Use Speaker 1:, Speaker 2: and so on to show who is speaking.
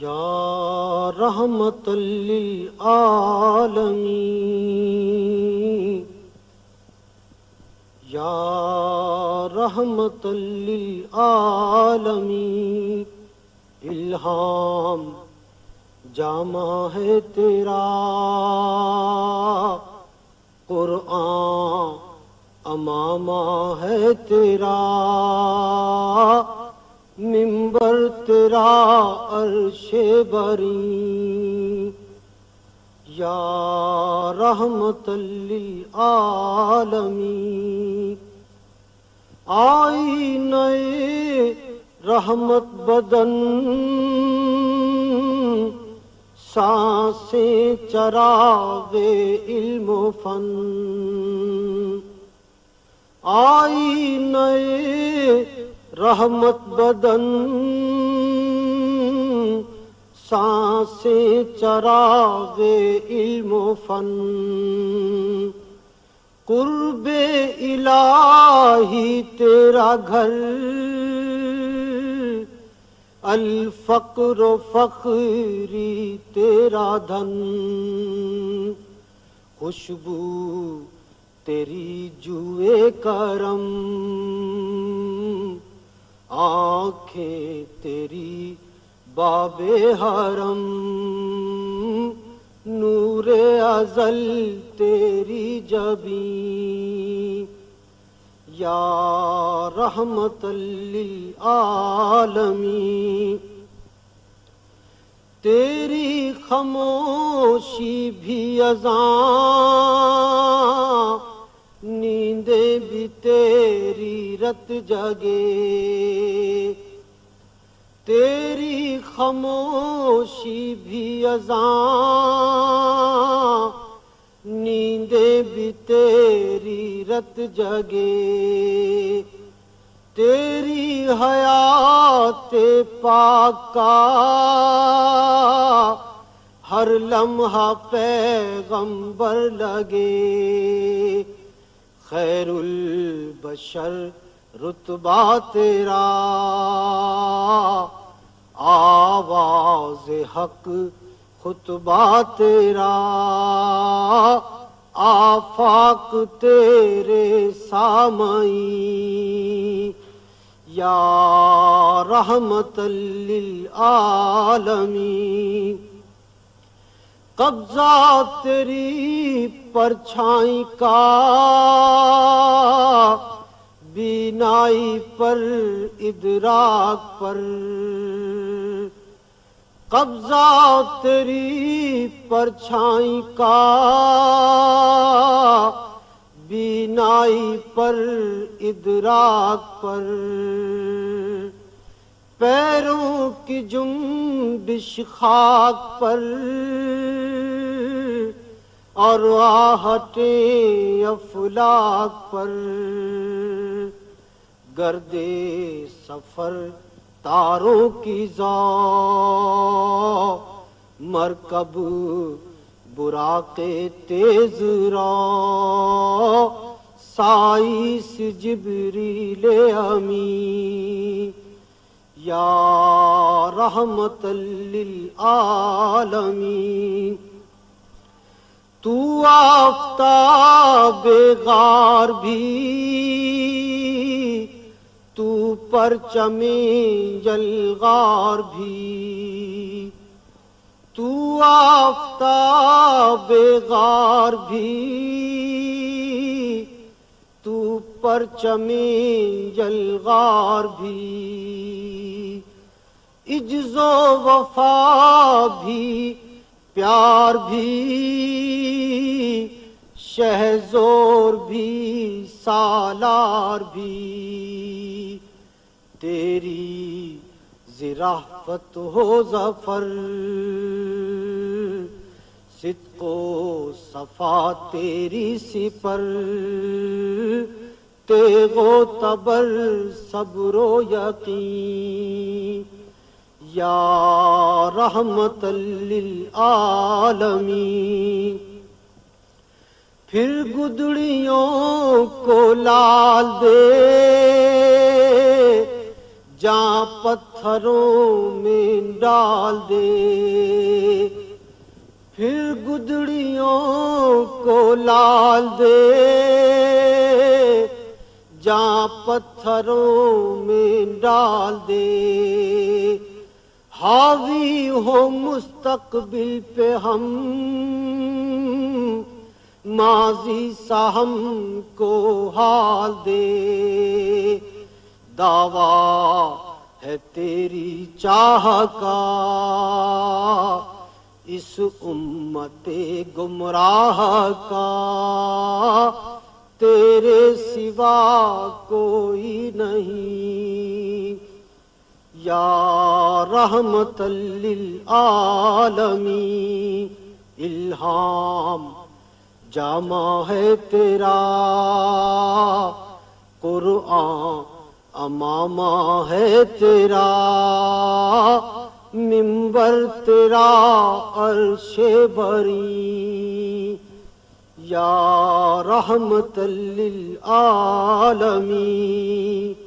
Speaker 1: یا رحمت للعالمین یا رحمت للعالمین الہام جامع ہے تیرا قرآن امامہ ہے تیرا۔ ممبر تیرا عرش بری۔ یا رحمت للعالمین۔ آئی نئے رحمت بدن۔ سانسیں چراغے علم و فن۔ آئی نئے رحمت بدن سانسیں چراغ علم و فن قرب الہی تیرا گھر الفقر و فخری تیرا دھن خوشبو تیری جوئے کرم آنکھیں تیری باب حرم، نور ازل تیری جبی یا رحمت للعالمین، تیری خاموشی بھی ازاں تیری رت جگے تیری خاموشی بھی ازاں نیندیں بھی تیری رت جگے تیری حیات پاک ہر لمحہ پیغمبر لگے۔ خیر البشر رتبہ تیرا۔ آواز حق خطبہ تیرا۔ آفاق تیرے سامئی یا رحمت للعالمین۔ قبضہ تیری پرچھائی کا، بینائی پر، ادراک پر۔ قبضہ تیری پرچھائی کا، بینائی پر، ادراک پر۔ پیروں کی جنبش خاک پر۔ اور آہٹے افلاق پر گردے سفر تاروں کی زا مرکب برا کے تیز را سائس جبریل امی یا رحمت للعالمین تو آفتاب غار بھی، تو پرچمی جلغار بھی۔ تو آفتاب غار بھی، تو پرچمی جلغار بھی۔ عجز و وفا بھی پیار بھی، شہزور بھی، سالار بھی۔ تیری زرافت ہو ظفر، صدق و صفا تیری سپر تیغ و تبر، صبر و یقین۔ یا رحمت للعالمین پھر گدڑیوں کو لال دے جہاں پتھروں میں ڈال دے۔ پھر گدڑیوں کو لال دے جہاں پتھروں میں ڈال دے۔ حاوی ہو مستقبل پہ ہم۔ ماضی سا ہم کو حال دے۔ دعویٰ ہے تیری چاہ کا۔ اس امت گمراہ کا۔ تیرے سوا کوئی نہیں۔ یا رحمت للعالمی، الہام جامع ہے تیرا، قرآن اماما ہے تیرا، ممبر تیرا، عرش بری، یا رحمت للعالمین